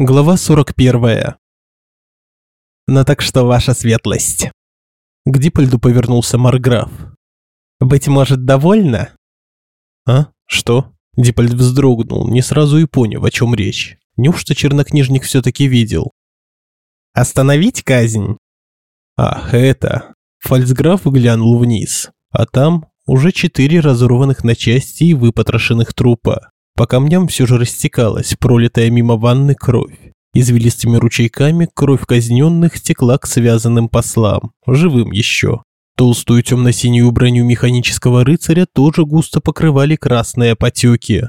Глава 41. «Ну так что, ваша светлость?» К Диппольду повернулся Марграф. «Быть может, довольна?» «А? Что?» Диппольд вздрогнул, не сразу и понял, о чем речь. Неужто чернокнижник все-таки видел? «Остановить казнь?» «Ах, это...» Фальцграф глянул вниз, а там уже четыре разорванных на части и выпотрошенных трупа. По камням все же растекалась пролитая мимо ванны кровь. Извилистыми ручейками кровь казненных текла к связанным послам, живым еще. Толстую темно-синюю броню механического рыцаря тоже густо покрывали красные потеки.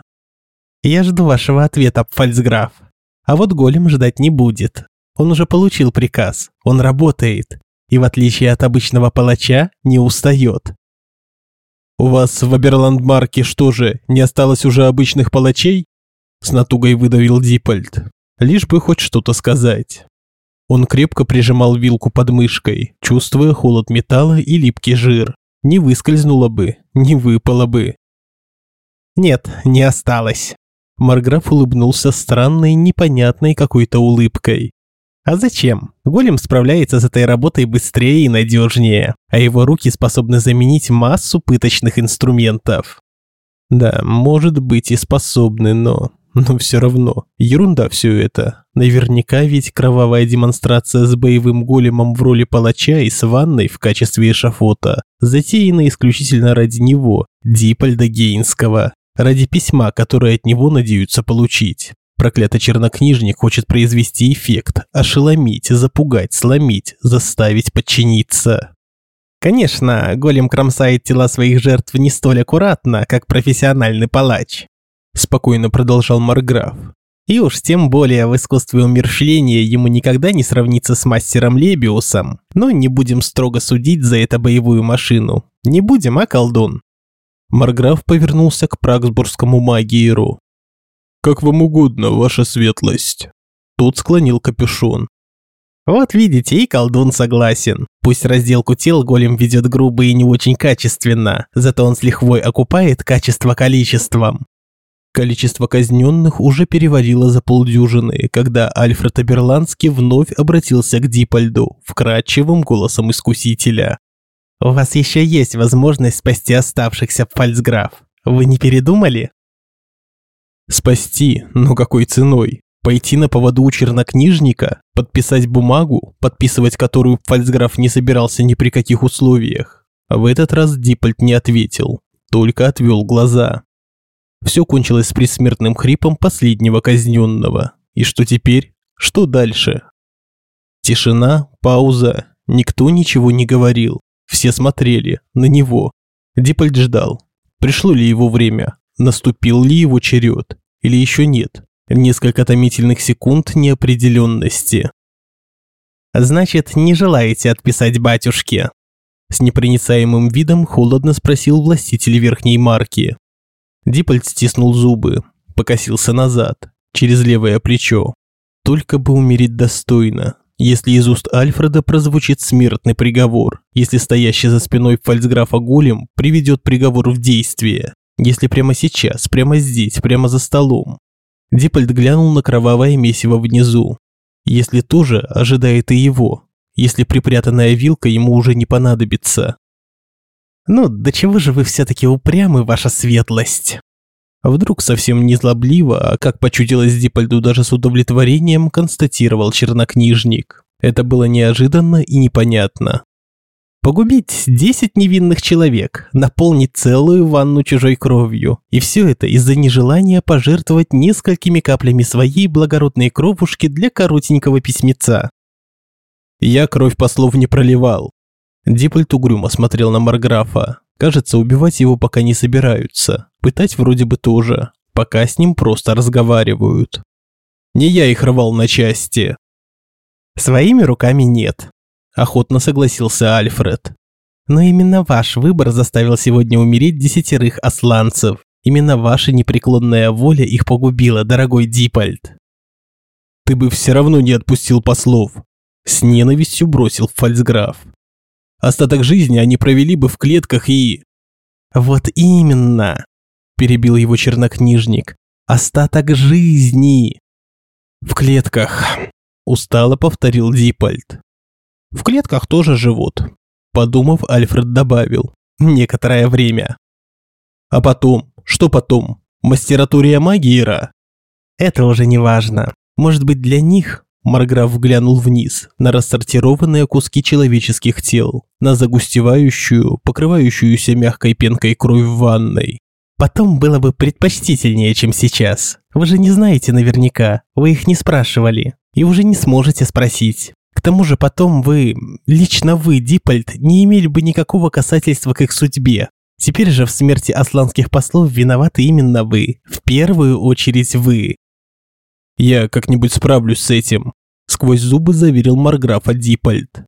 «Я жду вашего ответа, фальцграф. А вот голем ждать не будет. Он уже получил приказ, он работает. И в отличие от обычного палача, не устает. «У вас в Аберландмарке что же, не осталось уже обычных палачей?» С натугой выдавил Диппольд. Лишь бы хоть что-то сказать. Он крепко прижимал вилку под мышкой, чувствуя холод металла и липкий жир. Не выскользнуло бы, не выпало бы. «Нет, не осталось». Марграф улыбнулся странной, непонятной какой-то улыбкой. А зачем? Голем справляется с этой работой быстрее и надежнее, а его руки способны заменить массу пыточных инструментов. Да, может быть и способны, но... Но все равно, ерунда все это. Наверняка ведь кровавая демонстрация с боевым големом в роли палача и с ванной в качестве эшафота затеяна исключительно ради него, Дипольда Гейнского, ради письма, которое от него надеются получить. Проклятый чернокнижник хочет произвести эффект, ошеломить, запугать, сломить, заставить подчиниться. Конечно, голем кромсает тела своих жертв не столь аккуратно, как профессиональный палач. Спокойно продолжал Марграф. И уж тем более в искусстве умерщвления ему никогда не сравнится с мастером Лебиусом. Но не будем строго судить за это боевую машину. Не будем, а, колдун? Марграф повернулся к прагсбургскому магиеру. «Как вам угодно, ваша светлость». Тот склонил капюшон. Вот видите, и колдун согласен. Пусть разделку тел голем ведет грубо и не очень качественно, зато он с лихвой окупает качество количеством. Количество казненных уже перевалило за полдюжины, когда Альфред Аберландский вновь обратился к Дипольду, вкрадчивым голосом искусителя. «У вас еще есть возможность спасти оставшихся, фальцграф. Вы не передумали?» Спасти, но какой ценой? Пойти на поводу у чернокнижника, подписать бумагу, подписывать которую Фальцграф не собирался ни при каких условиях. А в этот раз Диппольт не ответил, только отвел глаза. Все кончилось с предсмертным хрипом последнего казненного. И что теперь? Что дальше? Тишина, пауза, никто ничего не говорил. Все смотрели на него. Диппольт ждал. Пришло ли его время? Наступил ли его черед? Или еще нет? Несколько томительных секунд неопределенности. «Значит, не желаете отписать батюшке?» С непроницаемым видом холодно спросил властитель верхней марки. Диппольд стиснул зубы, покосился назад, через левое плечо. Только бы умереть достойно, если из уст Альфреда прозвучит смертный приговор, если стоящий за спиной фальцграфа Голем приведет приговор в действие. Если прямо сейчас, прямо здесь, прямо за столом. Диппольд глянул на кровавое месиво внизу. Если тоже ожидает и его. Если припрятанная вилка ему уже не понадобится. «Ну, до чего же вы все-таки упрямы, ваша светлость?» Вдруг совсем не злобливо, а как почудилось Диппольду даже с удовлетворением, констатировал чернокнижник. Это было неожиданно и непонятно. Погубить 10 невинных человек, наполнить целую ванну чужой кровью. И все это из-за нежелания пожертвовать несколькими каплями своей благородной кровушки для коротенького письмеца. Я кровь послов не проливал. Диппольт угрюмо смотрел на Марграфа. Кажется, убивать его пока не собираются. Пытать вроде бы тоже. Пока с ним просто разговаривают. Не я их рвал на части. Своими руками нет охотно согласился Альфред. Но именно ваш выбор заставил сегодня умереть десятерых асланцев. Именно ваша непреклонная воля их погубила, дорогой Дипольд. Ты бы все равно не отпустил послов. С ненавистью бросил фальцграф. Остаток жизни они провели бы в клетках и... Вот именно, перебил его чернокнижник. Остаток жизни. В клетках, устало повторил Дипольд. В клетках тоже живут. Подумав, Альфред добавил. Некоторое время. А потом? Что потом? Мастературия Магиера? Это уже не важно. Может быть, для них Марграф глянул вниз, на рассортированные куски человеческих тел, на загустевающую, покрывающуюся мягкой пенкой кровь в ванной. Потом было бы предпочтительнее, чем сейчас. Вы же не знаете наверняка, вы их не спрашивали, и уже не сможете спросить. К тому же потом вы, лично вы, Дипольд, не имели бы никакого касательства к их судьбе. Теперь же в смерти асланских послов виноваты именно вы. В первую очередь вы. Я как-нибудь справлюсь с этим, сквозь зубы заверил Марграфа Дипольд.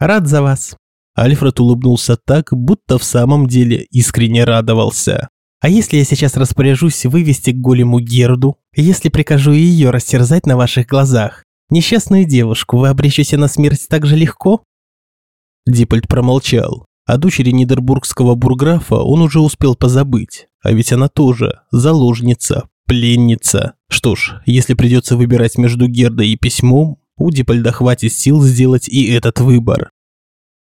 Рад за вас. Альфред улыбнулся так, будто в самом деле искренне радовался. А если я сейчас распоряжусь вывести к голему Герду, если прикажу ее растерзать на ваших глазах, несчастную девушку вы обречете на смерть так же легко? Дипольд промолчал. О дочери Нидербургского бурграфа он уже успел позабыть, а ведь она тоже заложница, Пленница. Что ж, если придется выбирать между Гердой и письмом, у Дипольда хватит сил сделать и этот выбор.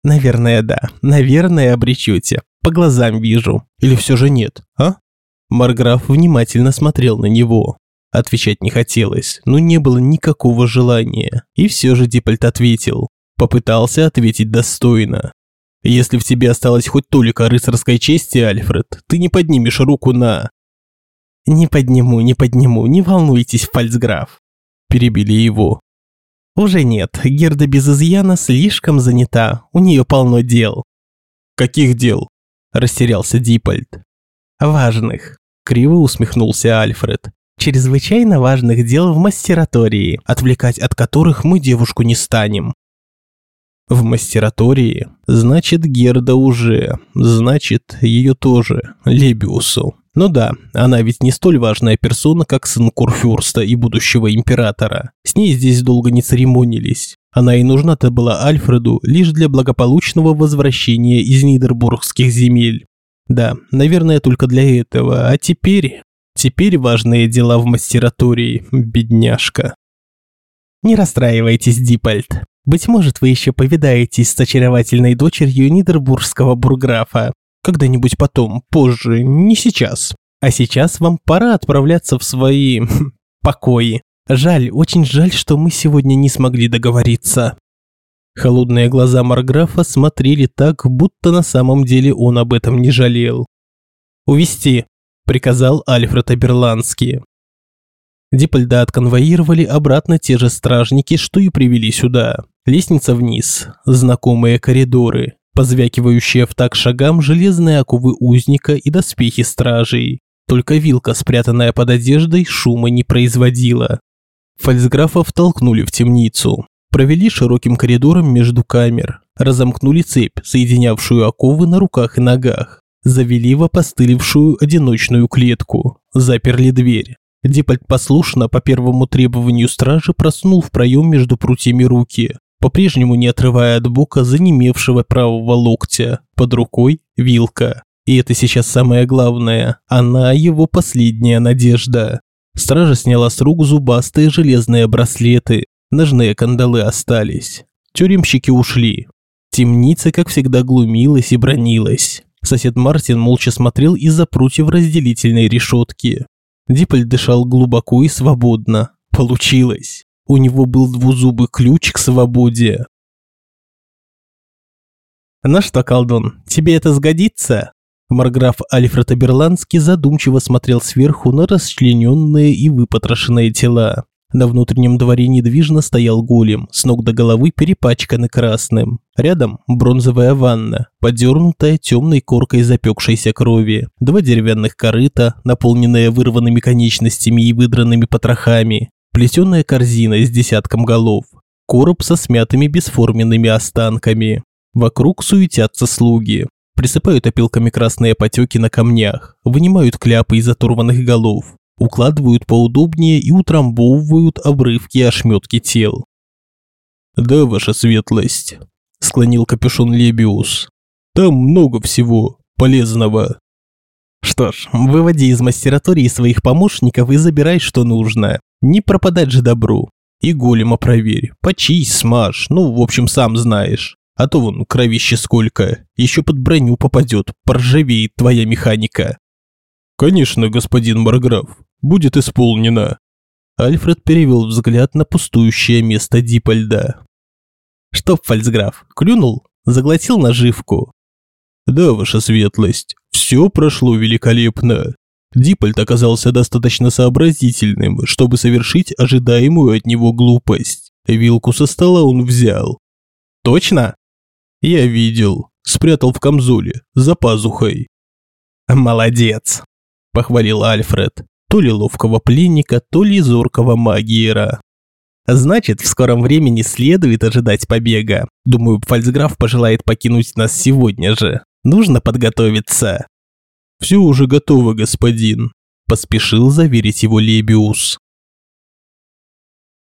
Наверное, да. Наверное, обречете. По глазам вижу. Или все же нет, а? Марграф внимательно смотрел на него. Отвечать не хотелось, но не было никакого желания. И все же Дипольд ответил. Попытался ответить достойно. Если в тебе осталось хоть толика рыцарской чести, Альфред, ты не поднимешь руку на... «Не подниму, не подниму, не волнуйтесь, фальцграф», – перебили его. «Уже нет, Герда без изъяна слишком занята, у нее полно дел». «Каких дел?» – растерялся Дипольд. «Важных», – криво усмехнулся Альфред. «Чрезвычайно важных дел в мастератории, отвлекать от которых мы девушку не станем». «В мастератории? Значит, Герда уже, значит, ее тоже, Лебиусу». Ну да, она ведь не столь важная персона, как сын Курфюрста и будущего императора. С ней здесь долго не церемонились. Она и нужна-то была Альфреду лишь для благополучного возвращения из Нидербургских земель. Да, наверное, только для этого. А теперь... Теперь важные дела в мастератории, бедняжка. Не расстраивайтесь, Дипольд. Быть может, вы еще повидаетесь с очаровательной дочерью Нидербургского бурграфа. Когда-нибудь потом, позже, не сейчас. А сейчас вам пора отправляться в свои... покои. Жаль, очень жаль, что мы сегодня не смогли договориться. Холодные глаза Марграфа смотрели так, будто на самом деле он об этом не жалел. «Увести», – приказал Альфред Аберландский. Дипольда отконвоировали обратно те же стражники, что и привели сюда. Лестница вниз, знакомые коридоры, позвякивающие в так шагам железные оковы узника и доспехи стражей. Только вилка, спрятанная под одеждой, шума не производила. Фальцграфа втолкнули в темницу, провели широким коридором между камер, разомкнули цепь, соединявшую оковы на руках и ногах, завели в опостылевшую одиночную клетку, заперли дверь. Дипольд послушно по первому требованию стражи проснул в проем между прутьями руки, по-прежнему не отрывая от бока занемевшего правого локтя, под рукой вилка. И это сейчас самое главное, она его последняя надежда. Стража сняла с рук зубастые железные браслеты, ножные кандалы остались. Тюремщики ушли. Темница, как всегда, глумилась и бронилась. Сосед Мартин молча смотрел из-за прутьев разделительной решетки. Диполь дышал глубоко и свободно. Получилось. У него был двузубый ключ к свободе. «Ну что, колдун, тебе это сгодится?» Марграф Альфред Аберландский задумчиво смотрел сверху на расчлененные и выпотрошенные тела. На внутреннем дворе недвижно стоял голем, с ног до головы перепачканный красным. Рядом бронзовая ванна, подернутая темной коркой запекшейся крови. Два деревянных корыта, наполненные вырванными конечностями и выдранными потрохами плетеная корзина с десятком голов, короб со смятыми бесформенными останками. Вокруг суетятся слуги, присыпают опилками красные потеки на камнях, вынимают кляпы из оторванных голов, укладывают поудобнее и утрамбовывают обрывки и ошметки тел. «Да, ваша светлость», – склонил капюшон Лебиус. «Там много всего полезного». «Что ж, выводи из мастератории своих помощников и забирай, что нужно. Не пропадать же добру. И голема проверь, почись, смажь, ну, в общем, сам знаешь. А то вон кровище сколько, еще под броню попадет, поржавеет твоя механика. Конечно, господин Марграф, будет исполнено. Альфред перевел взгляд на пустующее место Дипольда. Что, фальцграф, клюнул? Заглотил наживку? Да, ваша светлость, все прошло великолепно. Дипольд оказался достаточно сообразительным, чтобы совершить ожидаемую от него глупость. Вилку со стола он взял. Точно? Я видел. Спрятал в камзоле, за пазухой. Молодец, похвалил Альфред. То ли ловкого пленника, то ли зоркого магиера. Значит, в скором времени следует ожидать побега. Думаю, фальцграф пожелает покинуть нас сегодня же. Нужно подготовиться. Все уже готово, господин, поспешил заверить его Лебиус.